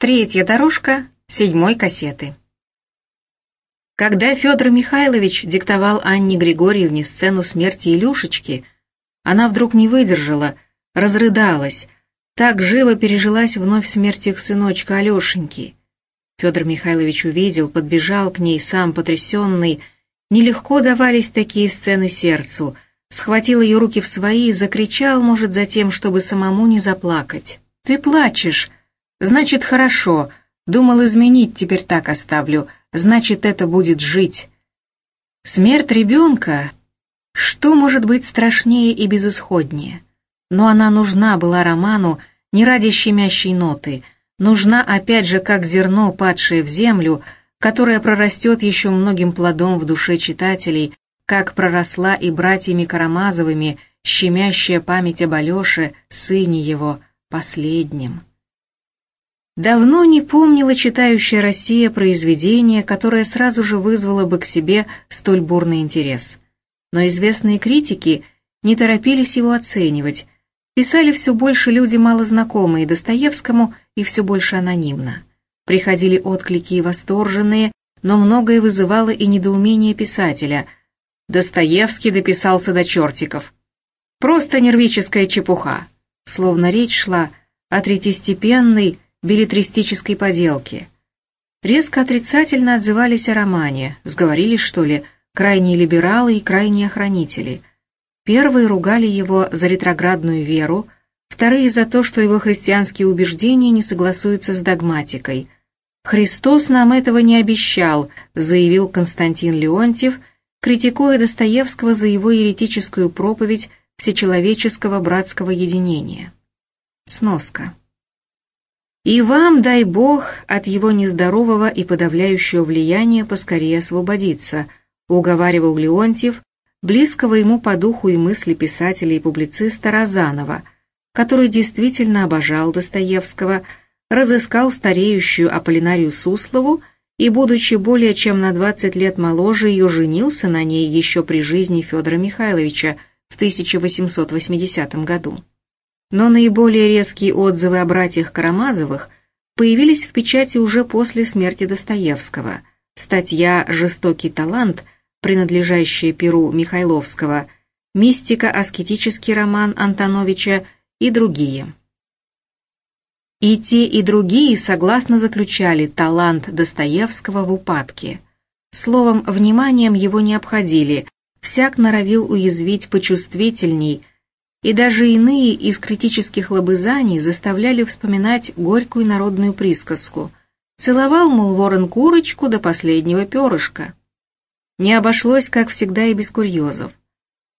Третья дорожка седьмой кассеты. Когда Федор Михайлович диктовал Анне Григорьевне сцену смерти Илюшечки, она вдруг не выдержала, разрыдалась, так живо пережилась вновь смерть их сыночка Алешеньки. Федор Михайлович увидел, подбежал к ней сам потрясенный. Нелегко давались такие сцены сердцу. Схватил ее руки в свои закричал, может, за тем, чтобы самому не заплакать. «Ты плачешь!» Значит, хорошо. Думал изменить, теперь так оставлю. Значит, это будет жить. Смерть ребенка... Что может быть страшнее и безысходнее? Но она нужна была роману не ради щемящей ноты. Нужна, опять же, как зерно, падшее в землю, которое прорастет еще многим плодом в душе читателей, как проросла и братьями Карамазовыми щемящая память об Алёше, сыне его, последнем. Давно не помнила читающая Россия произведение, которое сразу же вызвало бы к себе столь бурный интерес. Но известные критики не торопились его оценивать, писали все больше люди малознакомые Достоевскому и все больше анонимно. Приходили отклики и восторженные, но многое вызывало и недоумение писателя. Достоевский дописался до чертиков. Просто нервическая чепуха, словно речь шла о третьестепенной, билетристической поделки. Резко отрицательно отзывались о романе, сговорились, что ли, крайние либералы и крайние охранители. Первые ругали его за ретроградную веру, вторые за то, что его христианские убеждения не согласуются с догматикой. «Христос нам этого не обещал», заявил Константин Леонтьев, критикуя Достоевского за его еретическую проповедь всечеловеческого братского единения. Сноска. И вам, дай Бог, от его нездорового и подавляющего влияния поскорее освободиться, уговаривал Леонтьев, близкого ему по духу и мысли писателя и публициста Розанова, который действительно обожал Достоевского, разыскал стареющую Аполлинарию Суслову и, будучи более чем на 20 лет моложе ее, женился на ней еще при жизни Федора Михайловича в 1880 году но наиболее резкие отзывы о братьях Карамазовых появились в печати уже после смерти Достоевского. Статья «Жестокий талант», принадлежащая Перу Михайловского, «Мистика-аскетический роман Антоновича» и другие. И те, и другие согласно заключали талант Достоевского в упадке. Словом, вниманием его не обходили, всяк норовил уязвить почувствительней – и даже иные из критических лобызаний заставляли вспоминать горькую народную присказку «Целовал, мол, ворон курочку до последнего перышка». Не обошлось, как всегда, и без курьезов.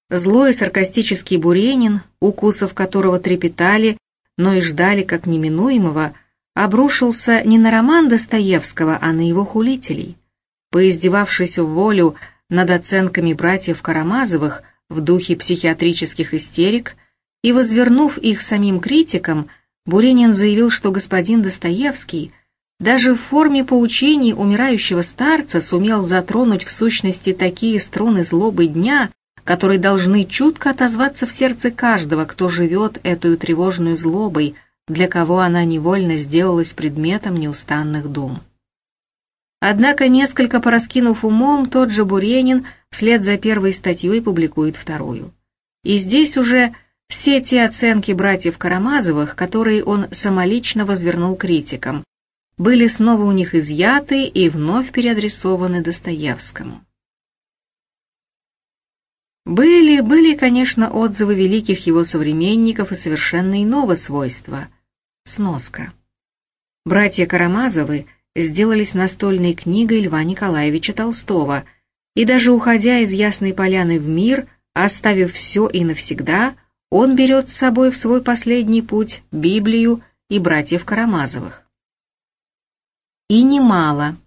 Злой саркастический Буренин, укусов которого трепетали, но и ждали как неминуемого, обрушился не на роман Достоевского, а на его хулителей. Поиздевавшись в волю над оценками братьев Карамазовых, в духе психиатрических истерик, и, возвернув их самим критикам, Буренин заявил, что господин Достоевский даже в форме поучений умирающего старца сумел затронуть в сущности такие струны злобы дня, которые должны чутко отозваться в сердце каждого, кто живет эту тревожную злобой, для кого она невольно сделалась предметом неустанных дум. Однако, несколько пораскинув умом, тот же Буренин вслед за первой статьей публикует вторую. И здесь уже все те оценки братьев Карамазовых, которые он самолично возвернул критикам, были снова у них изъяты и вновь переадресованы Достоевскому. Были, были, конечно, отзывы великих его современников и совершенно иного свойства. Сноска. Братья Карамазовы – сделались настольной книгой Льва Николаевича Толстого, и даже уходя из Ясной Поляны в мир, оставив все и навсегда, он берет с собой в свой последний путь Библию и братьев Карамазовых. И немало.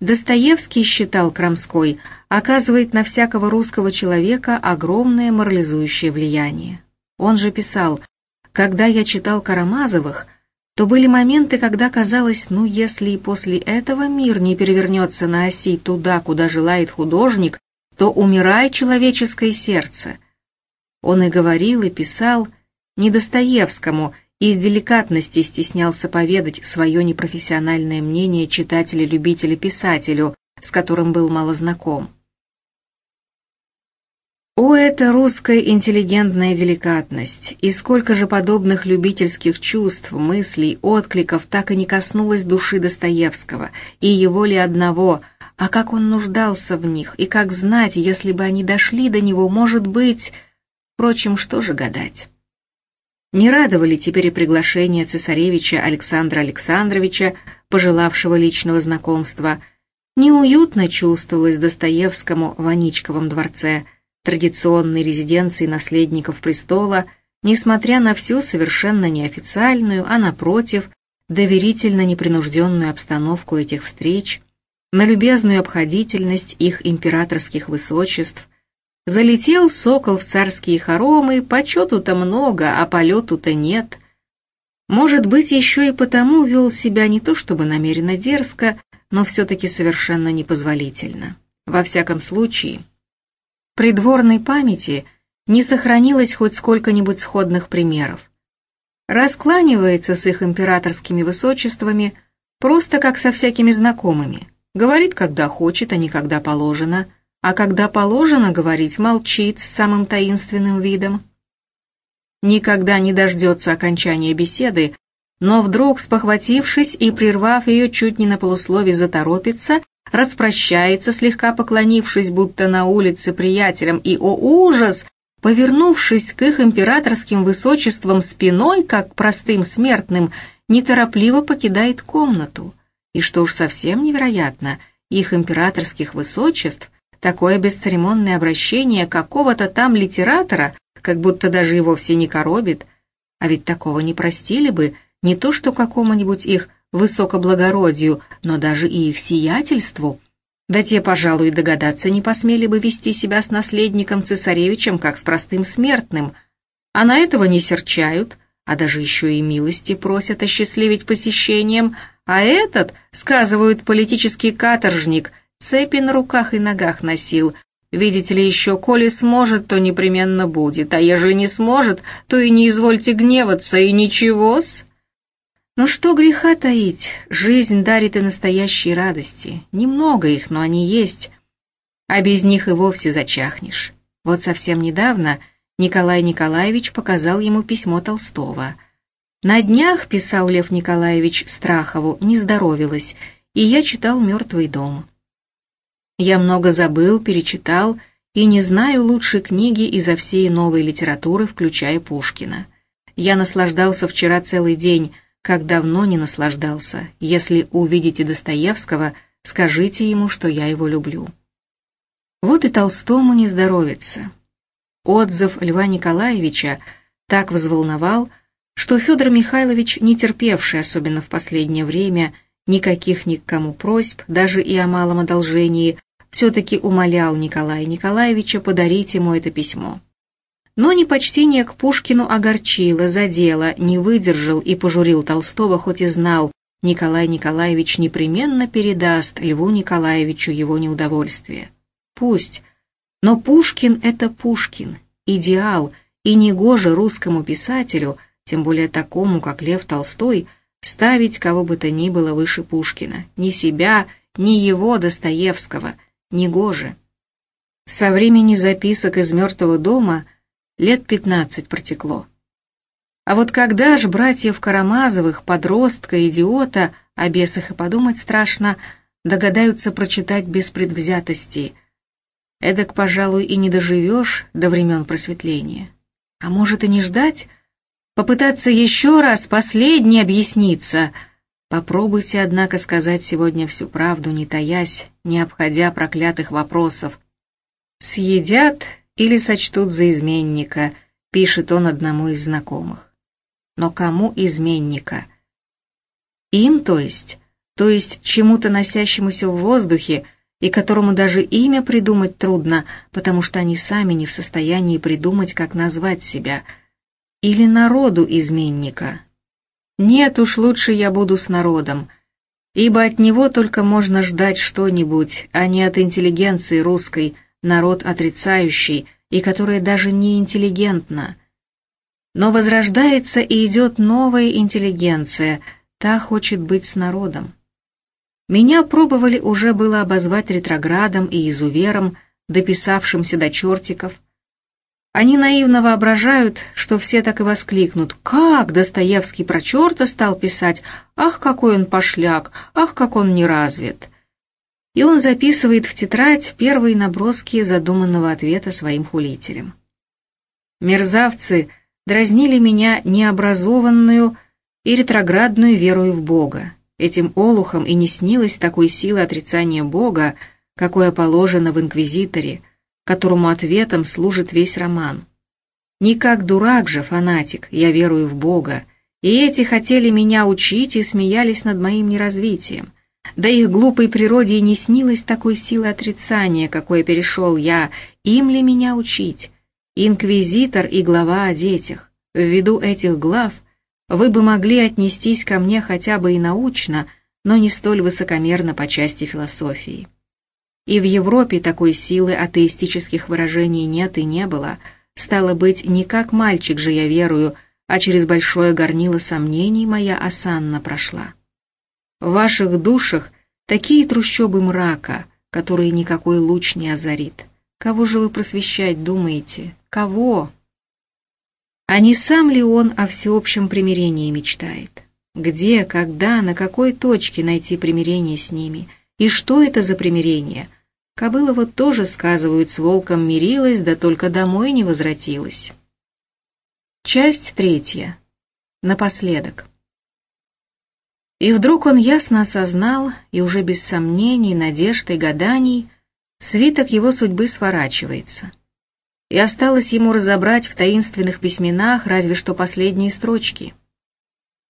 Достоевский, считал Крамской, оказывает на всякого русского человека огромное морализующее влияние. Он же писал, «Когда я читал Карамазовых, то были моменты, когда казалось, ну если и после этого мир не перевернется на оси туда, куда желает художник, то умирает человеческое сердце. Он и говорил, и писал не Достоевскому из деликатности стеснялся поведать свое непрофессиональное мнение читателя-любителя-писателю, с которым был мало знаком. О, это русская интеллигентная деликатность! И сколько же подобных любительских чувств, мыслей, откликов так и не коснулось души Достоевского, и его ли одного, а как он нуждался в них, и как знать, если бы они дошли до него, может быть... Впрочем, что же гадать? Не радовали теперь и приглашения цесаревича Александра Александровича, пожелавшего личного знакомства. Неуютно чувствовалось Достоевскому в Аничковом дворце – традиционной резиденции наследников престола, несмотря на всю совершенно неофициальную, а напротив, доверительно непринужденную обстановку этих встреч, на любезную обходительность их императорских высочеств, залетел сокол в царские хоромы, почету-то много, а полету-то нет. Может быть, еще и потому вел себя не то чтобы намеренно дерзко, но все-таки совершенно непозволительно. Во всяком случае, придворной памяти не сохранилось хоть сколько-нибудь сходных примеров. Раскланивается с их императорскими высочествами просто как со всякими знакомыми. Говорит, когда хочет, а не когда положено. А когда положено говорить, молчит с самым таинственным видом. Никогда не дождется окончания беседы, но вдруг, спохватившись и прервав ее чуть не на полуслове, заторопится распрощается, слегка поклонившись, будто на улице приятелям, и, о ужас, повернувшись к их императорским высочествам спиной, как простым смертным, неторопливо покидает комнату. И что уж совсем невероятно, их императорских высочеств такое бесцеремонное обращение какого-то там литератора, как будто даже и вовсе не коробит, а ведь такого не простили бы не то что какому-нибудь их высокоблагородию, но даже и их сиятельству. Да те, пожалуй, догадаться не посмели бы вести себя с наследником цесаревичем, как с простым смертным. А на этого не серчают, а даже еще и милости просят осчастливить посещением, а этот, сказывают, политический каторжник, цепи на руках и ногах носил. Видите ли, еще, коли сможет, то непременно будет, а ежели не сможет, то и не извольте гневаться, и ничего-с. Но что греха таить, жизнь дарит и настоящие радости. Немного их, но они есть. А без них и вовсе зачахнешь. Вот совсем недавно Николай Николаевич показал ему письмо Толстого. На днях, писал Лев Николаевич Страхову, не здоровилась, и я читал «Мертвый дом». Я много забыл, перечитал, и не знаю лучшей книги изо всей новой литературы, включая Пушкина. Я наслаждался вчера целый день, как давно не наслаждался. Если увидите Достоевского, скажите ему, что я его люблю. Вот и Толстому не здоровится. Отзыв Льва Николаевича так взволновал, что Федор Михайлович, не терпевший особенно в последнее время никаких ни к кому просьб, даже и о малом одолжении, все-таки умолял Николая Николаевича подарить ему это письмо. Но непочтение к Пушкину огорчило, задело, не выдержал и пожурил Толстого, хоть и знал, Николай Николаевич непременно передаст Льву Николаевичу его неудовольствие. Пусть. Но Пушкин — это Пушкин, идеал, и негоже русскому писателю, тем более такому, как Лев Толстой, ставить кого бы то ни было выше Пушкина, ни себя, ни его, Достоевского, негоже. Со времени записок из «Мертвого дома» лет пятнадцать протекло. А вот когда ж братьев Карамазовых, подростка, идиота, о бесах и подумать страшно, догадаются прочитать без предвзятости, эдак, пожалуй, и не доживешь до времен просветления. А может и не ждать? Попытаться еще раз последний объясниться. Попробуйте, однако, сказать сегодня всю правду, не таясь, не обходя проклятых вопросов. Съедят или сочтут за изменника, пишет он одному из знакомых. Но кому изменника? Им, то есть, то есть чему-то носящемуся в воздухе, и которому даже имя придумать трудно, потому что они сами не в состоянии придумать, как назвать себя, или народу изменника. Нет уж, лучше я буду с народом, ибо от него только можно ждать что-нибудь, а не от интеллигенции русской – народ отрицающий и которая даже не интеллигентна. Но возрождается и идет новая интеллигенция, та хочет быть с народом. Меня пробовали уже было обозвать ретроградом и изувером, дописавшимся до чертиков. Они наивно воображают, что все так и воскликнут. «Как Достоевский про черта стал писать? Ах, какой он пошляк! Ах, как он неразвит!» И он записывает в тетрадь первые наброски задуманного ответа своим хулителям. Мерзавцы дразнили меня необразованную и ретроградную верою в Бога. Этим олухам и не снилось такой силы отрицания Бога, какое положено в инквизиторе, которому ответом служит весь роман. Не как дурак же, фанатик, я верую в Бога, и эти хотели меня учить и смеялись над моим неразвитием. Да их глупой природе и не снилось такой силы отрицания, какое перешел я, им ли меня учить? Инквизитор и глава о детях. Ввиду этих глав вы бы могли отнестись ко мне хотя бы и научно, но не столь высокомерно по части философии. И в Европе такой силы атеистических выражений нет и не было. Стало быть, не как мальчик же я верую, а через большое горнило сомнений моя осанна прошла. В ваших душах такие трущобы мрака, которые никакой луч не озарит. Кого же вы просвещать думаете? Кого? А не сам ли он о всеобщем примирении мечтает? Где, когда, на какой точке найти примирение с ними? И что это за примирение – Кобылова тоже, сказывают, с волком мирилась, да только домой не возвратилась. Часть третья. Напоследок. И вдруг он ясно осознал, и уже без сомнений, надежд и гаданий, свиток его судьбы сворачивается. И осталось ему разобрать в таинственных письменах разве что последние строчки.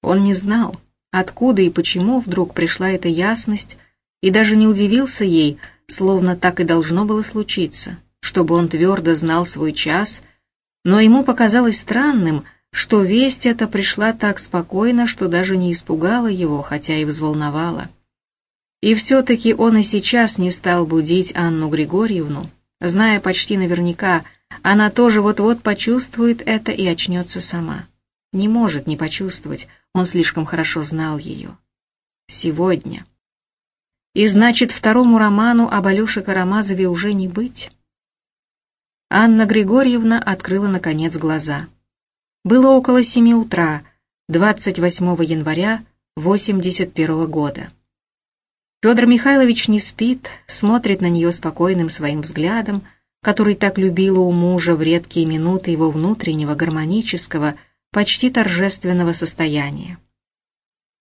Он не знал, откуда и почему вдруг пришла эта ясность, и даже не удивился ей, словно так и должно было случиться, чтобы он твердо знал свой час, но ему показалось странным, что весть эта пришла так спокойно, что даже не испугала его, хотя и взволновала. И все-таки он и сейчас не стал будить Анну Григорьевну, зная почти наверняка, она тоже вот-вот почувствует это и очнется сама. Не может не почувствовать, он слишком хорошо знал ее. Сегодня. И значит, второму роману об Алёше Карамазове уже не быть. Анна Григорьевна открыла, наконец, глаза. Было около семи утра, 28 января 81 года. Федор Михайлович не спит, смотрит на нее спокойным своим взглядом, который так любила у мужа в редкие минуты его внутреннего гармонического, почти торжественного состояния.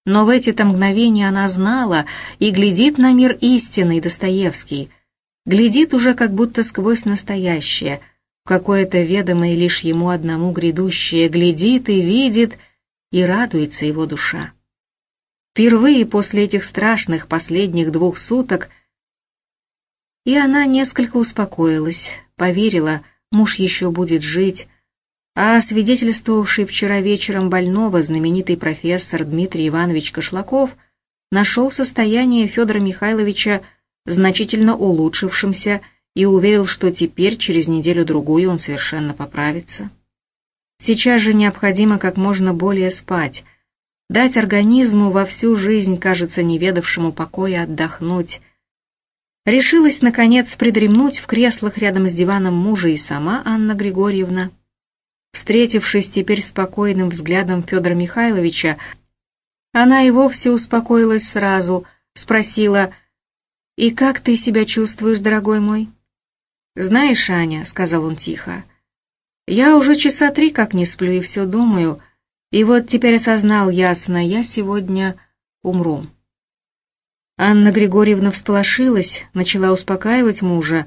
Но в эти-то мгновения она знала и глядит на мир истинный Достоевский, глядит уже как будто сквозь настоящее, какое-то ведомое лишь ему одному грядущее, глядит и видит, и радуется его душа. Впервые после этих страшных последних двух суток и она несколько успокоилась, поверила, муж еще будет жить, а свидетельствовавший вчера вечером больного знаменитый профессор Дмитрий Иванович Кошлаков нашел состояние Федора Михайловича значительно улучшившимся и уверил, что теперь через неделю-другую он совершенно поправится. Сейчас же необходимо как можно более спать, дать организму во всю жизнь, кажется, неведавшему покоя отдохнуть. Решилась, наконец, придремнуть в креслах рядом с диваном мужа и сама Анна Григорьевна. Встретившись теперь спокойным взглядом Федора Михайловича, она и вовсе успокоилась сразу, спросила, «И как ты себя чувствуешь, дорогой мой?» «Знаешь, Аня», — сказал он тихо, «я уже часа три как не сплю и все думаю, и вот теперь осознал ясно, я сегодня умру». Анна Григорьевна всполошилась, начала успокаивать мужа,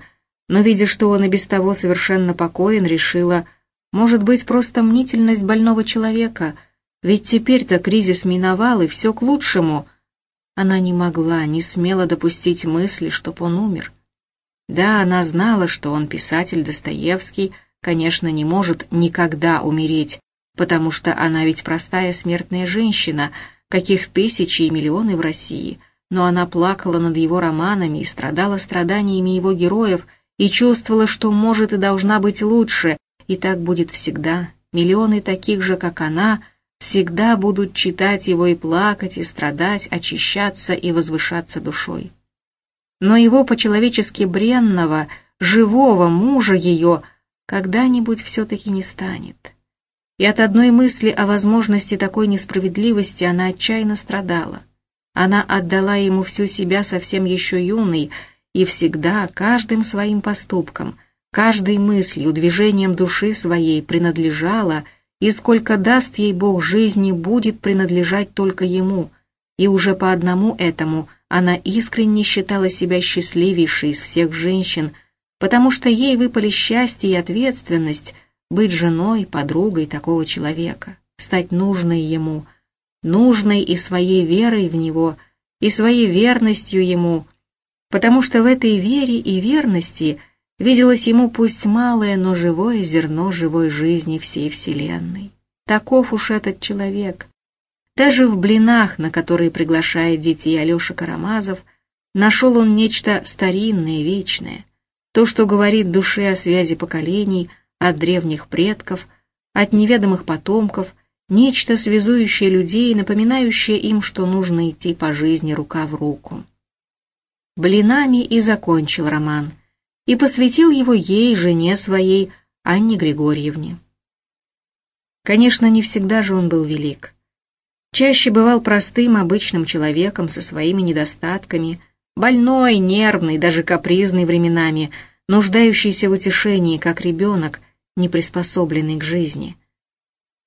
но, видя, что он и без того совершенно покоен, решила — может быть, просто мнительность больного человека, ведь теперь-то кризис миновал, и все к лучшему. Она не могла, не смела допустить мысли, чтоб он умер. Да, она знала, что он писатель Достоевский, конечно, не может никогда умереть, потому что она ведь простая смертная женщина, каких тысячи и миллионы в России, но она плакала над его романами и страдала страданиями его героев и чувствовала, что может и должна быть лучше, и так будет всегда, миллионы таких же, как она, всегда будут читать его и плакать, и страдать, очищаться и возвышаться душой. Но его по-человечески бренного, живого мужа ее когда-нибудь все-таки не станет. И от одной мысли о возможности такой несправедливости она отчаянно страдала. Она отдала ему всю себя совсем еще юной, и всегда, каждым своим поступком, каждой мыслью, движением души своей принадлежала, и сколько даст ей Бог жизни, будет принадлежать только ему, и уже по одному этому она искренне считала себя счастливейшей из всех женщин, потому что ей выпали счастье и ответственность быть женой, подругой такого человека, стать нужной ему, нужной и своей верой в него, и своей верностью ему, потому что в этой вере и верности виделось ему пусть малое, но живое зерно живой жизни всей Вселенной. Таков уж этот человек. Даже в блинах, на которые приглашает детей Алеша Карамазов, нашел он нечто старинное, вечное. То, что говорит душе о связи поколений, от древних предков, от неведомых потомков, нечто связующее людей, напоминающее им, что нужно идти по жизни рука в руку блинами и закончил роман, и посвятил его ей, жене своей, Анне Григорьевне. Конечно, не всегда же он был велик. Чаще бывал простым, обычным человеком со своими недостатками, больной, нервный, даже капризный временами, нуждающийся в утешении, как ребенок, не приспособленный к жизни.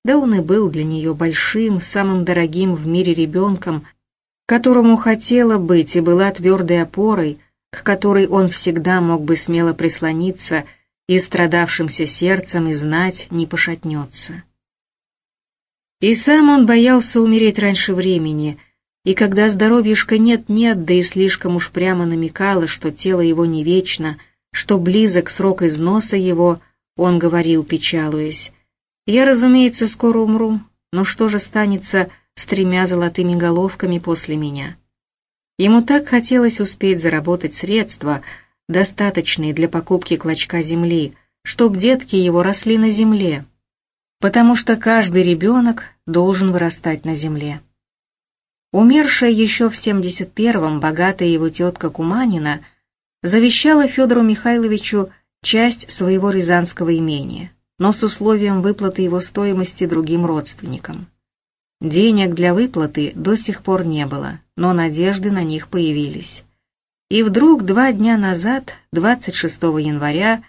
Да он и был для нее большим, самым дорогим в мире ребенком, которому хотела быть и была твердой опорой, к которой он всегда мог бы смело прислониться и страдавшимся сердцем и знать не пошатнется. И сам он боялся умереть раньше времени, и когда здоровьишка нет-нет, да и слишком уж прямо намекало, что тело его не вечно, что близок срок износа его, он говорил, печалуясь, «Я, разумеется, скоро умру, но что же станется, — с тремя золотыми головками после меня. Ему так хотелось успеть заработать средства, достаточные для покупки клочка земли, чтоб детки его росли на земле, потому что каждый ребенок должен вырастать на земле. Умершая еще в 71-м богатая его тетка Куманина завещала Федору Михайловичу часть своего рязанского имения, но с условием выплаты его стоимости другим родственникам. Денег для выплаты до сих пор не было, но надежды на них появились. И вдруг два дня назад, 26 января,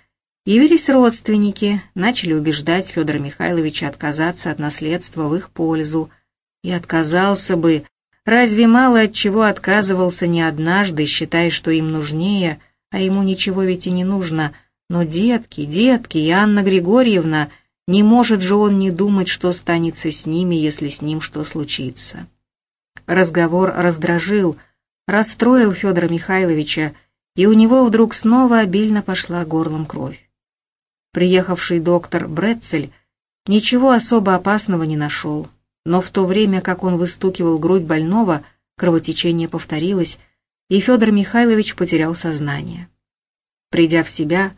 явились родственники, начали убеждать Федора Михайловича отказаться от наследства в их пользу. И отказался бы, разве мало от чего отказывался не однажды, считая, что им нужнее, а ему ничего ведь и не нужно. Но детки, детки, и Анна Григорьевна — не может же он не думать, что станется с ними, если с ним что случится. Разговор раздражил, расстроил Федора Михайловича, и у него вдруг снова обильно пошла горлом кровь. Приехавший доктор Бретцель ничего особо опасного не нашел, но в то время, как он выстукивал грудь больного, кровотечение повторилось, и Федор Михайлович потерял сознание. Придя в себя,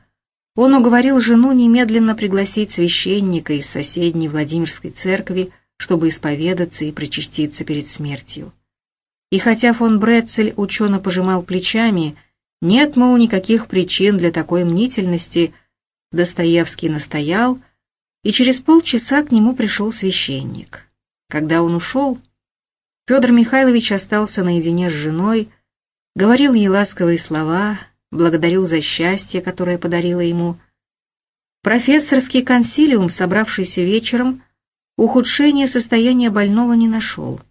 он уговорил жену немедленно пригласить священника из соседней Владимирской церкви, чтобы исповедаться и причаститься перед смертью. И хотя фон Брецель учено пожимал плечами, нет, мол, никаких причин для такой мнительности, Достоевский настоял, и через полчаса к нему пришел священник. Когда он ушел, Федор Михайлович остался наедине с женой, говорил ей ласковые слова, благодарил за счастье, которое подарила ему. Профессорский консилиум, собравшийся вечером, ухудшения состояния больного не нашел.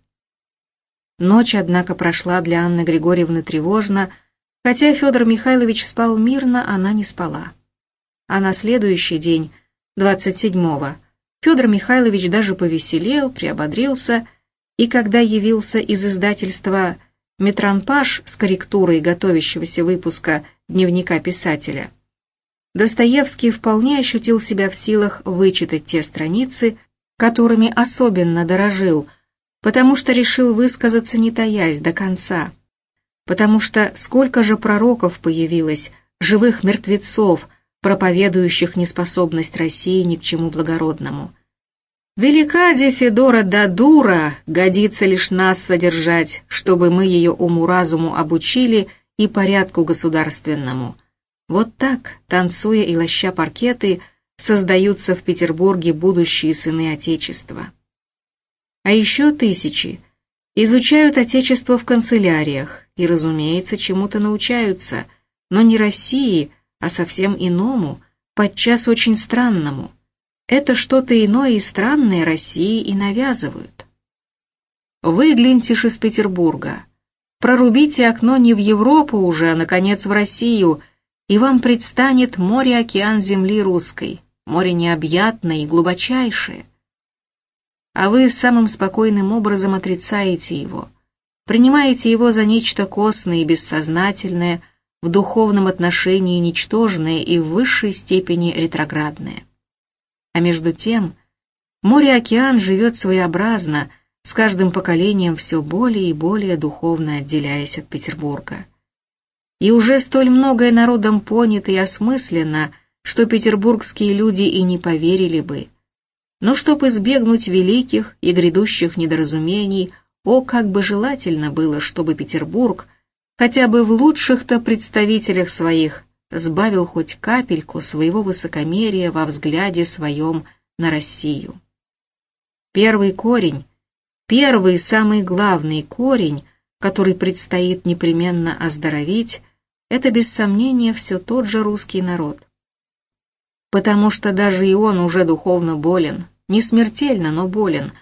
Ночь, однако, прошла для Анны Григорьевны тревожно, хотя Федор Михайлович спал мирно, она не спала. А на следующий день, 27-го, Федор Михайлович даже повеселел, приободрился, и когда явился из издательства метранпаш с корректурой готовящегося выпуска дневника писателя. Достоевский вполне ощутил себя в силах вычитать те страницы, которыми особенно дорожил, потому что решил высказаться не таясь до конца. Потому что сколько же пророков появилось, живых мертвецов, проповедующих неспособность России ни к чему благородному. Велика де Федора да дура, годится лишь нас содержать, чтобы мы ее уму-разуму обучили и порядку государственному. Вот так, танцуя и лоща паркеты, создаются в Петербурге будущие сыны Отечества. А еще тысячи изучают Отечество в канцеляриях и, разумеется, чему-то научаются, но не России, а совсем иному, подчас очень странному – это что-то иное и странное России и навязывают. Выгляньте ж из Петербурга. Прорубите окно не в Европу уже, а, наконец, в Россию, и вам предстанет море-океан земли русской, море необъятное и глубочайшее. А вы самым спокойным образом отрицаете его, принимаете его за нечто косное и бессознательное, в духовном отношении ничтожное и в высшей степени ретроградное. А между тем, море-океан живет своеобразно, с каждым поколением все более и более духовно отделяясь от Петербурга. И уже столь многое народом понято и осмысленно, что петербургские люди и не поверили бы. Но чтобы избегнуть великих и грядущих недоразумений, о, как бы желательно было, чтобы Петербург, хотя бы в лучших-то представителях своих, сбавил хоть капельку своего высокомерия во взгляде своем на Россию. Первый корень, первый самый главный корень, который предстоит непременно оздоровить, это без сомнения все тот же русский народ. Потому что даже и он уже духовно болен, не смертельно, но болен,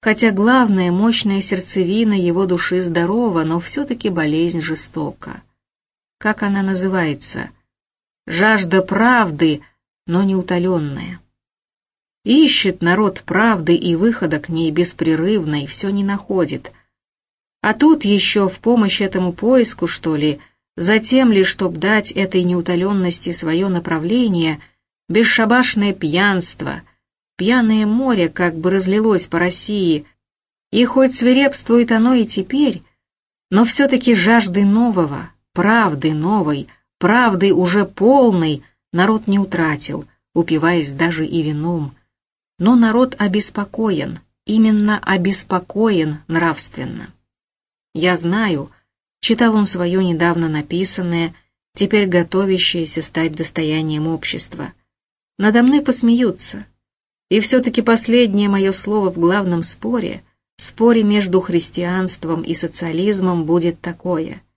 хотя главная мощная сердцевина его души здорова, но все-таки болезнь жестока. Как она называется? жажда правды, но неутоленная. Ищет народ правды и выхода к ней беспрерывно и все не находит. А тут еще в помощь этому поиску, что ли, затем ли, чтоб дать этой неутоленности свое направление, бесшабашное пьянство, пьяное море как бы разлилось по России, и хоть свирепствует оно и теперь, но все-таки жажды нового, правды новой — Правды уже полной народ не утратил, упиваясь даже и вином. Но народ обеспокоен, именно обеспокоен нравственно. Я знаю, читал он свое недавно написанное, теперь готовящееся стать достоянием общества. Надо мной посмеются. И все-таки последнее мое слово в главном споре, споре между христианством и социализмом будет такое –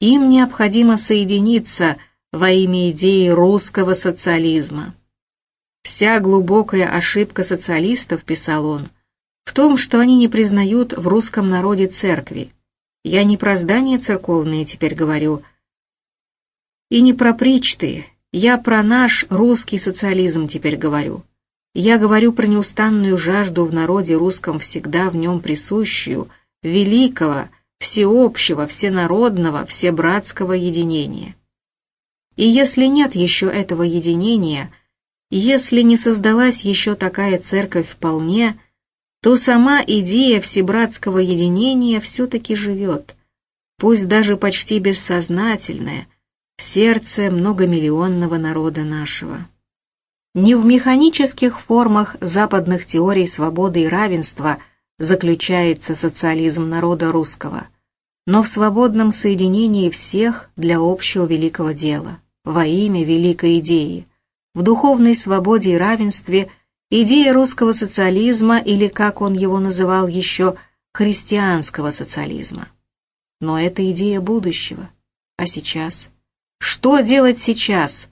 им необходимо соединиться во имя идеи русского социализма. Вся глубокая ошибка социалистов, писал он, в том, что они не признают в русском народе церкви. Я не про здания церковные теперь говорю, и не про причты, я про наш русский социализм теперь говорю. Я говорю про неустанную жажду в народе русском всегда в нем присущую, великого, всеобщего, всенародного, всебратского единения. И если нет еще этого единения, если не создалась еще такая церковь вполне, то сама идея всебратского единения все-таки живет, пусть даже почти бессознательная, в сердце многомиллионного народа нашего. Не в механических формах западных теорий свободы и равенства – заключается социализм народа русского, но в свободном соединении всех для общего великого дела, во имя великой идеи, в духовной свободе и равенстве идея русского социализма или, как он его называл еще, христианского социализма. Но это идея будущего. А сейчас? Что делать сейчас?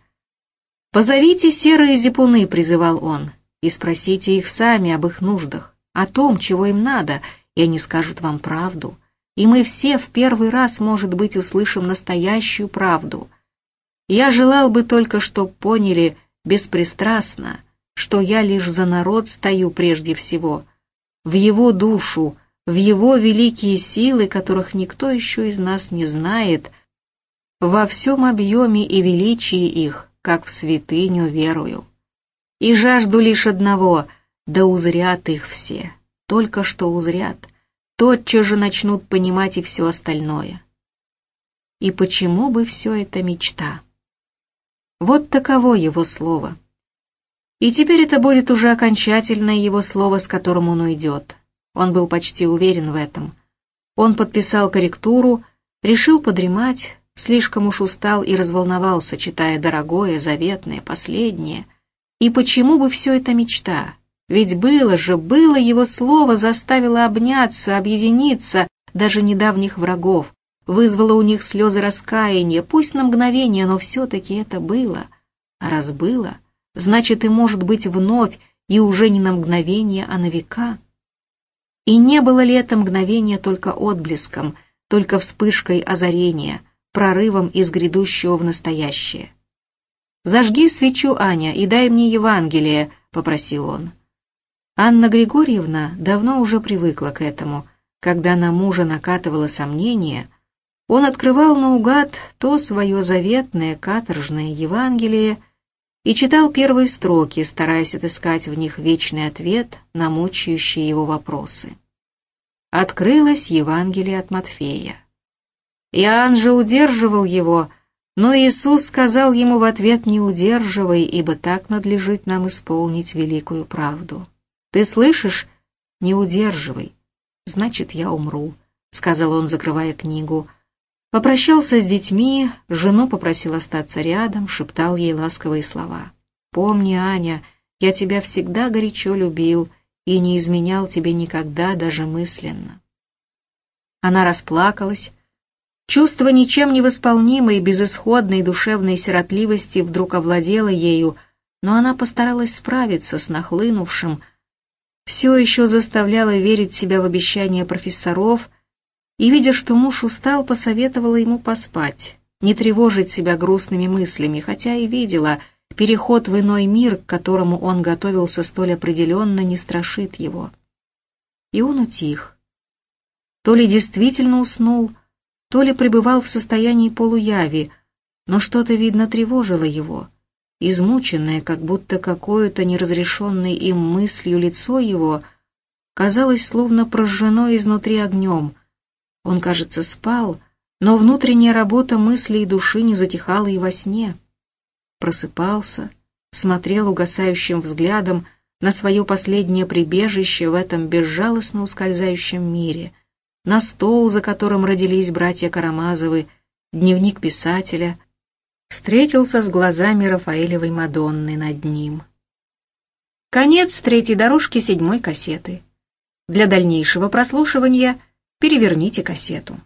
«Позовите серые зипуны», — призывал он, — «и спросите их сами об их нуждах о том, чего им надо, и они скажут вам правду. И мы все в первый раз, может быть, услышим настоящую правду. Я желал бы только, чтоб поняли беспристрастно, что я лишь за народ стою прежде всего, в его душу, в его великие силы, которых никто еще из нас не знает, во всем объеме и величии их, как в святыню верую. И жажду лишь одного — да узрят их все, только что узрят, тотчас же начнут понимать и все остальное. И почему бы все это мечта? Вот таково его слово. И теперь это будет уже окончательное его слово, с которым он уйдет. Он был почти уверен в этом. Он подписал корректуру, решил подремать, слишком уж устал и разволновался, читая дорогое, заветное, последнее. И почему бы все это мечта? Ведь было же, было его слово, заставило обняться, объединиться даже недавних врагов, вызвало у них слезы раскаяния, пусть на мгновение, но все-таки это было. А раз было, значит и может быть вновь, и уже не на мгновение, а на века. И не было ли это мгновение только отблеском, только вспышкой озарения, прорывом из грядущего в настоящее? «Зажги свечу, Аня, и дай мне Евангелие», — попросил он. Анна Григорьевна давно уже привыкла к этому. Когда на мужа накатывало сомнение, он открывал наугад то свое заветное каторжное Евангелие и читал первые строки, стараясь отыскать в них вечный ответ на мучающие его вопросы. Открылось Евангелие от Матфея. Иоанн же удерживал его, но Иисус сказал ему в ответ «Не удерживай, ибо так надлежит нам исполнить великую правду». «Ты слышишь? Не удерживай. Значит, я умру», — сказал он, закрывая книгу. Попрощался с детьми, жену попросил остаться рядом, шептал ей ласковые слова. «Помни, Аня, я тебя всегда горячо любил и не изменял тебе никогда, даже мысленно». Она расплакалась. Чувство ничем не восполнимой, безысходной душевной сиротливости вдруг овладело ею, но она постаралась справиться с нахлынувшим, все еще заставляла верить себя в обещания профессоров и, видя, что муж устал, посоветовала ему поспать, не тревожить себя грустными мыслями, хотя и видела, переход в иной мир, к которому он готовился столь определенно, не страшит его. И он утих. То ли действительно уснул, то ли пребывал в состоянии полуяви, но что-то, видно, тревожило его — Измученное, как будто какое-то неразрешенной им мыслью лицо его, казалось словно прожжено изнутри огнем. Он, кажется, спал, но внутренняя работа мысли и души не затихала и во сне. Просыпался, смотрел угасающим взглядом на свое последнее прибежище в этом безжалостно ускользающем мире, на стол, за которым родились братья Карамазовы, дневник писателя — встретился с глазами Рафаэлевой Мадонны над ним. Конец третьей дорожки седьмой кассеты. Для дальнейшего прослушивания переверните кассету.